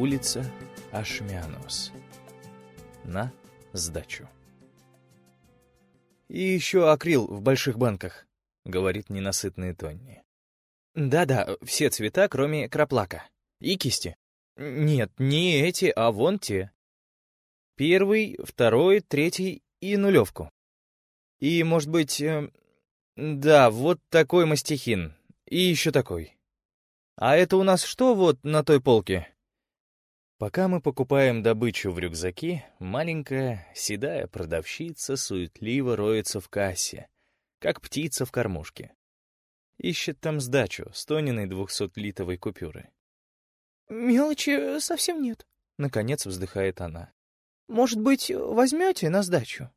Улица Ашмянус. На сдачу. «И еще акрил в больших банках», — говорит ненасытный Тонни. «Да-да, все цвета, кроме краплака. И кисти. Нет, не эти, а вон те. Первый, второй, третий и нулевку. И, может быть, э, да, вот такой мастихин. И еще такой. А это у нас что вот на той полке?» Пока мы покупаем добычу в рюкзаки, маленькая, седая продавщица суетливо роется в кассе, как птица в кормушке. Ищет там сдачу с Тониной двухсотлитовой купюры. «Мелочи совсем нет», — наконец вздыхает она. «Может быть, возьмете на сдачу?»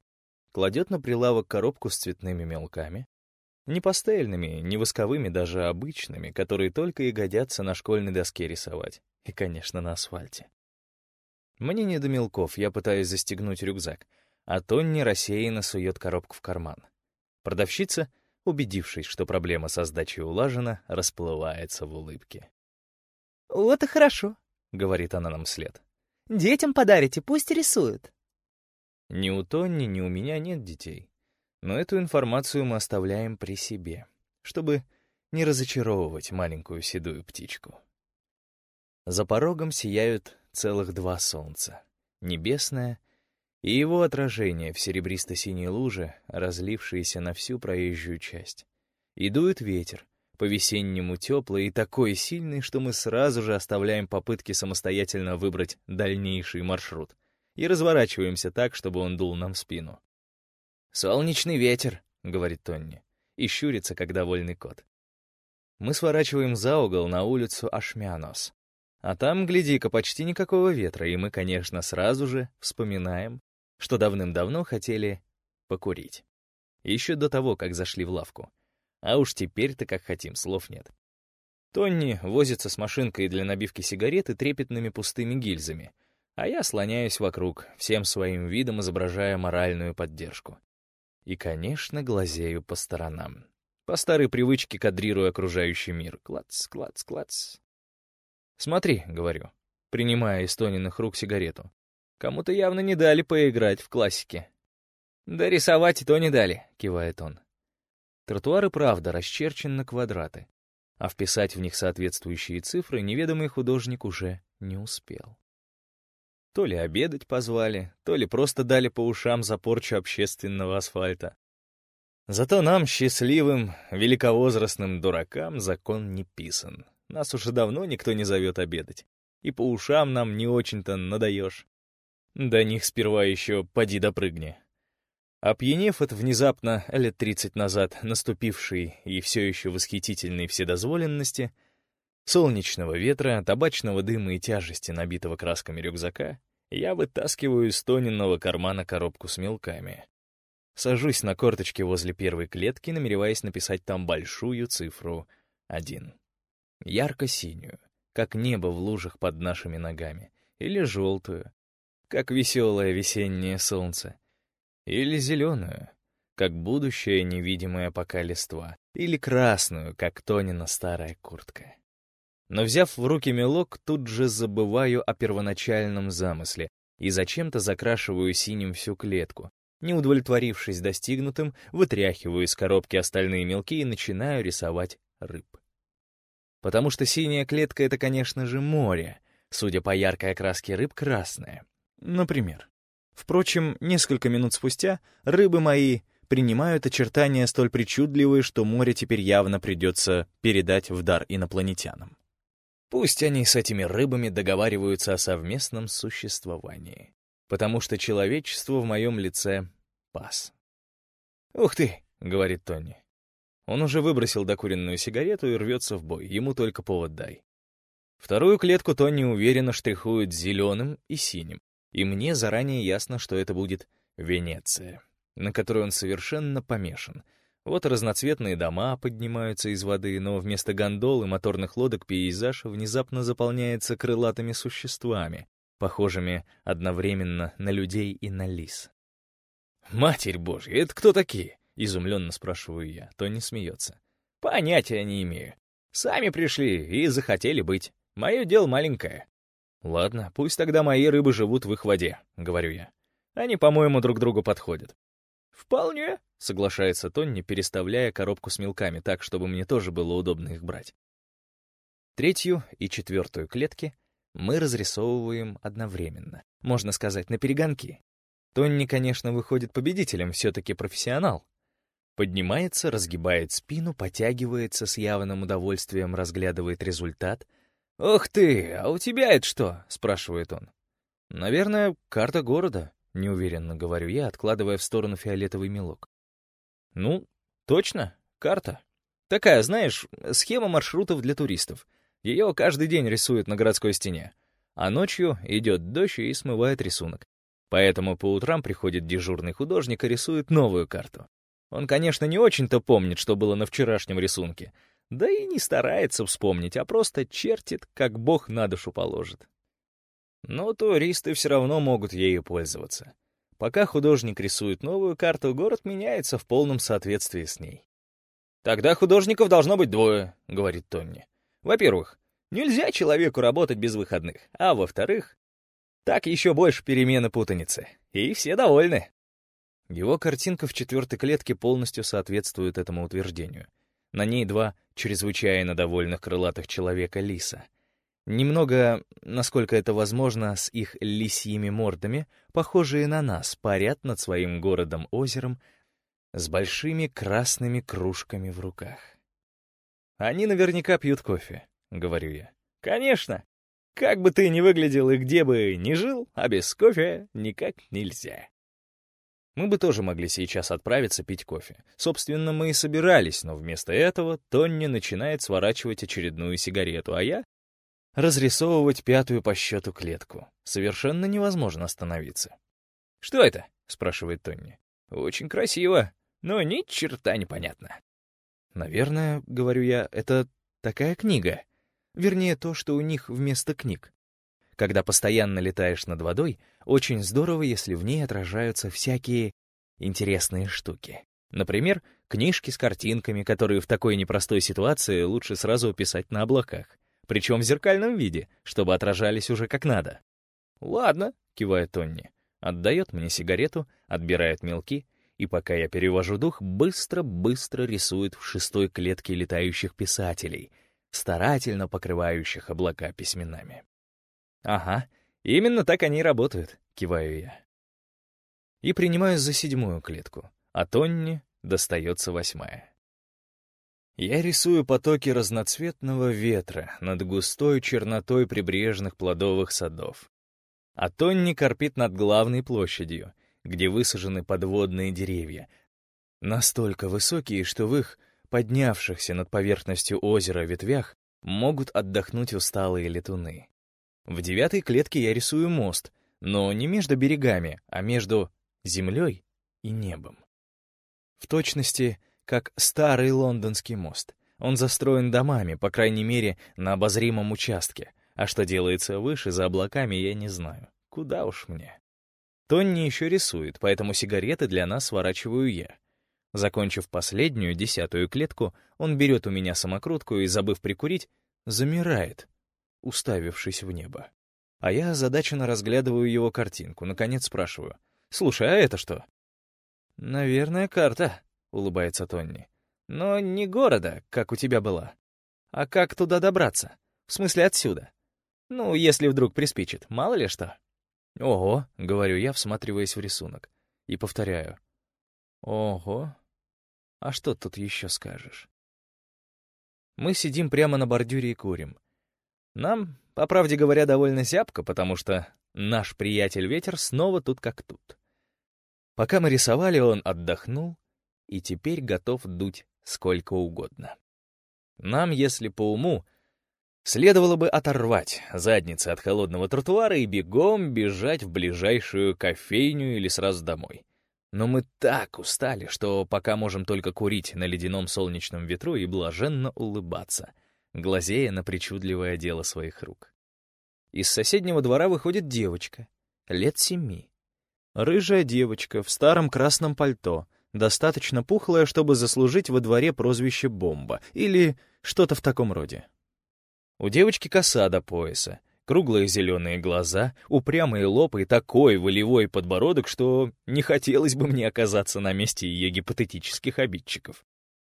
Кладет на прилавок коробку с цветными мелками. Не пастельными, не восковыми, даже обычными, которые только и годятся на школьной доске рисовать. И, конечно, на асфальте. Мне не до мелков, я пытаюсь застегнуть рюкзак, а Тонни рассеянно сует коробку в карман. Продавщица, убедившись, что проблема со сдачей улажена, расплывается в улыбке. «Вот и хорошо», — говорит она нам вслед. «Детям подарите, пусть рисуют». Ни у Тонни, ни у меня нет детей. Но эту информацию мы оставляем при себе, чтобы не разочаровывать маленькую седую птичку. За порогом сияют целых два солнца — небесное и его отражение в серебристо-синей луже, разлившееся на всю проезжую часть. И дует ветер, по-весеннему теплый и такой сильный, что мы сразу же оставляем попытки самостоятельно выбрать дальнейший маршрут и разворачиваемся так, чтобы он дул нам в спину. «Солнечный ветер», — говорит Тонни, и щурится, как довольный кот. Мы сворачиваем за угол на улицу Ашмянос, а там, гляди-ка, почти никакого ветра, и мы, конечно, сразу же вспоминаем, что давным-давно хотели покурить. Еще до того, как зашли в лавку. А уж теперь-то как хотим, слов нет. Тонни возится с машинкой для набивки сигарет и трепетными пустыми гильзами, а я слоняюсь вокруг, всем своим видом изображая моральную поддержку. И, конечно, глазею по сторонам. По старой привычке кадрирую окружающий мир. Клац, клац, клац. «Смотри», — говорю, принимая из Тониных рук сигарету. «Кому-то явно не дали поиграть в классике». «Да рисовать и то не дали», — кивает он. Тротуар и правда расчерчен на квадраты, а вписать в них соответствующие цифры неведомый художник уже не успел. То ли обедать позвали, то ли просто дали по ушам за порчу общественного асфальта. Зато нам, счастливым, великовозрастным дуракам, закон не писан. Нас уже давно никто не зовет обедать. И по ушам нам не очень-то надаешь. До них сперва еще поди допрыгни. Опьянев от внезапно, лет тридцать назад, наступившей и все еще восхитительной вседозволенности, солнечного ветра, табачного дыма и тяжести набитого красками рюкзака, я вытаскиваю из тоненного кармана коробку с мелками. Сажусь на корточки возле первой клетки, намереваясь написать там большую цифру один ярко-синюю, как небо в лужах под нашими ногами, или желтую, как веселое весеннее солнце, или зеленую, как будущее невидимое пока листва, или красную, как Тонина старая куртка. Но взяв в руки мелок, тут же забываю о первоначальном замысле и зачем-то закрашиваю синим всю клетку. Не удовлетворившись достигнутым, вытряхиваю из коробки остальные мелки и начинаю рисовать рыб. Потому что синяя клетка — это, конечно же, море. Судя по яркой окраске рыб, красная. Например. Впрочем, несколько минут спустя рыбы мои принимают очертания столь причудливые, что море теперь явно придется передать в дар инопланетянам. Пусть они с этими рыбами договариваются о совместном существовании, потому что человечество в моем лице — пас. «Ух ты!» — говорит Тони. Он уже выбросил докуренную сигарету и рвется в бой, ему только повод дай. Вторую клетку Тони уверенно штрихует зеленым и синим, и мне заранее ясно, что это будет Венеция, на которую он совершенно помешан. Вот разноцветные дома поднимаются из воды, но вместо гондол и моторных лодок пейзаж внезапно заполняется крылатыми существами, похожими одновременно на людей и на лис. «Матерь Божья, это кто такие?» — изумленно спрашиваю я. Тони смеется. «Понятия не имею. Сами пришли и захотели быть. Мое дело маленькое». «Ладно, пусть тогда мои рыбы живут в их воде», — говорю я. «Они, по-моему, друг другу подходят». «Вполне», — соглашается Тонни, переставляя коробку с мелками так, чтобы мне тоже было удобно их брать. Третью и четвертую клетки мы разрисовываем одновременно, можно сказать, на перегонки. Тонни, конечно, выходит победителем, все-таки профессионал. Поднимается, разгибает спину, потягивается с явным удовольствием, разглядывает результат. «Ух ты, а у тебя это что?» — спрашивает он. «Наверное, карта города», — неуверенно говорю я, откладывая в сторону фиолетовый мелок. «Ну, точно, карта. Такая, знаешь, схема маршрутов для туристов. Ее каждый день рисуют на городской стене. А ночью идет дождь и смывает рисунок. Поэтому по утрам приходит дежурный художник и рисует новую карту. Он, конечно, не очень-то помнит, что было на вчерашнем рисунке, да и не старается вспомнить, а просто чертит, как бог на душу положит. Но туристы все равно могут ею пользоваться. Пока художник рисует новую карту, город меняется в полном соответствии с ней. «Тогда художников должно быть двое», — говорит Тонни. «Во-первых, нельзя человеку работать без выходных, а во-вторых, так еще больше перемены путаницы, и все довольны». Его картинка в четвертой клетке полностью соответствует этому утверждению. На ней два чрезвычайно довольных крылатых человека-лиса. Немного, насколько это возможно, с их лисьими мордами, похожие на нас, парят над своим городом-озером с большими красными кружками в руках. «Они наверняка пьют кофе», — говорю я. «Конечно! Как бы ты ни выглядел и где бы ни жил, а без кофе никак нельзя». Мы бы тоже могли сейчас отправиться пить кофе. Собственно, мы и собирались, но вместо этого Тонни начинает сворачивать очередную сигарету, а я — разрисовывать пятую по счету клетку. Совершенно невозможно остановиться. «Что это?» — спрашивает Тонни. «Очень красиво, но ни черта непонятно». «Наверное, — говорю я, — это такая книга. Вернее, то, что у них вместо книг. Когда постоянно летаешь над водой, очень здорово, если в ней отражаются всякие интересные штуки. Например, книжки с картинками, которые в такой непростой ситуации лучше сразу описать на облаках, причем в зеркальном виде, чтобы отражались уже как надо. «Ладно», — кивает Тонни, отдает мне сигарету, отбирает мелки, и пока я перевожу дух, быстро-быстро рисует в шестой клетке летающих писателей, старательно покрывающих облака письменами. «Ага, именно так они и работают», — киваю я. И принимаюсь за седьмую клетку, а Тонни достается восьмая. Я рисую потоки разноцветного ветра над густой чернотой прибрежных плодовых садов. А Тонни корпит над главной площадью, где высажены подводные деревья, настолько высокие, что в их поднявшихся над поверхностью озера ветвях могут отдохнуть усталые летуны. В девятой клетке я рисую мост, но не между берегами, а между землей и небом. В точности, как старый лондонский мост. Он застроен домами, по крайней мере, на обозримом участке, а что делается выше, за облаками, я не знаю. Куда уж мне. Тонни еще рисует, поэтому сигареты для нас сворачиваю я. Закончив последнюю, десятую клетку, он берет у меня самокрутку и, забыв прикурить, замирает, уставившись в небо. А я озадаченно разглядываю его картинку, наконец спрашиваю. «Слушай, а это что?» «Наверное, карта», — улыбается Тонни. «Но не города, как у тебя была. А как туда добраться? В смысле, отсюда. Ну, если вдруг приспичит, мало ли что». «Ого», — говорю я, всматриваясь в рисунок. И повторяю. «Ого. А что тут еще скажешь?» Мы сидим прямо на бордюре и курим. Нам, по правде говоря, довольно зябко, потому что наш приятель-ветер снова тут как тут. Пока мы рисовали, он отдохнул и теперь готов дуть сколько угодно. Нам, если по уму, следовало бы оторвать задницы от холодного тротуара и бегом бежать в ближайшую кофейню или сразу домой. Но мы так устали, что пока можем только курить на ледяном солнечном ветру и блаженно улыбаться — глазея на причудливое дело своих рук. Из соседнего двора выходит девочка, лет семи. Рыжая девочка в старом красном пальто, достаточно пухлая, чтобы заслужить во дворе прозвище «бомба» или что-то в таком роде. У девочки коса до пояса, круглые зеленые глаза, упрямые лоб и такой волевой подбородок, что не хотелось бы мне оказаться на месте ее гипотетических обидчиков.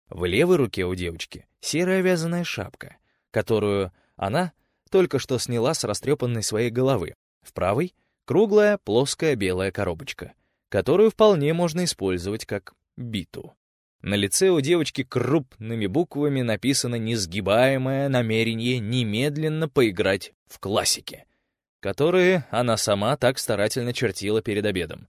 В левой руке у девочки серая вязаная шапка, которую она только что сняла с растрепанной своей головы. В правой — круглая плоская белая коробочка, которую вполне можно использовать как биту. На лице у девочки крупными буквами написано несгибаемое намерение немедленно поиграть в классики, которые она сама так старательно чертила перед обедом,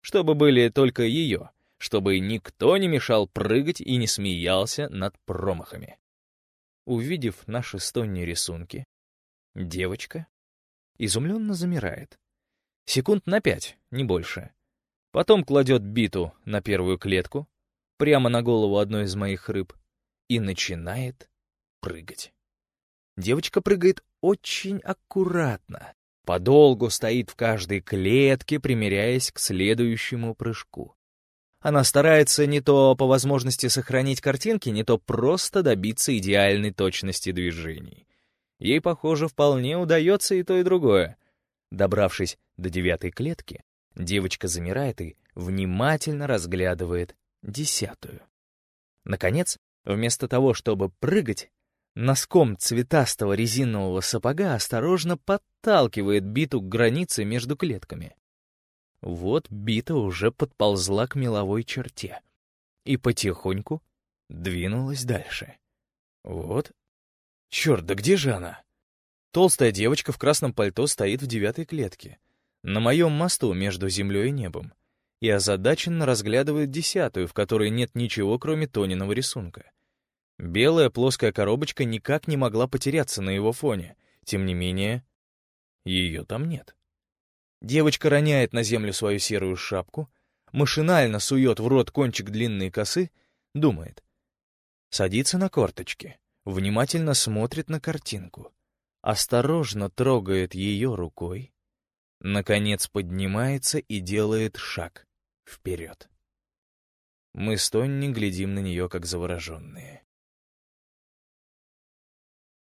чтобы были только ее, чтобы никто не мешал прыгать и не смеялся над промахами. Увидев наши стонни рисунки, девочка изумленно замирает. Секунд на пять, не больше. Потом кладет биту на первую клетку, прямо на голову одной из моих рыб, и начинает прыгать. Девочка прыгает очень аккуратно, подолгу стоит в каждой клетке, примеряясь к следующему прыжку. Она старается не то по возможности сохранить картинки, не то просто добиться идеальной точности движений. Ей, похоже, вполне удается и то, и другое. Добравшись до девятой клетки, девочка замирает и внимательно разглядывает десятую. Наконец, вместо того, чтобы прыгать, носком цветастого резинового сапога осторожно подталкивает биту к границе между клетками. Вот бита уже подползла к меловой черте и потихоньку двинулась дальше. Вот. Черт, да где же она? Толстая девочка в красном пальто стоит в девятой клетке, на моем мосту между землей и небом и озадаченно разглядывает десятую, в которой нет ничего, кроме Тониного рисунка. Белая плоская коробочка никак не могла потеряться на его фоне. Тем не менее, ее там нет. Девочка роняет на землю свою серую шапку, машинально сует в рот кончик длинной косы, думает. Садится на корточки, внимательно смотрит на картинку, осторожно трогает ее рукой, наконец поднимается и делает шаг вперед. Мы с Тонни глядим на нее, как завороженные.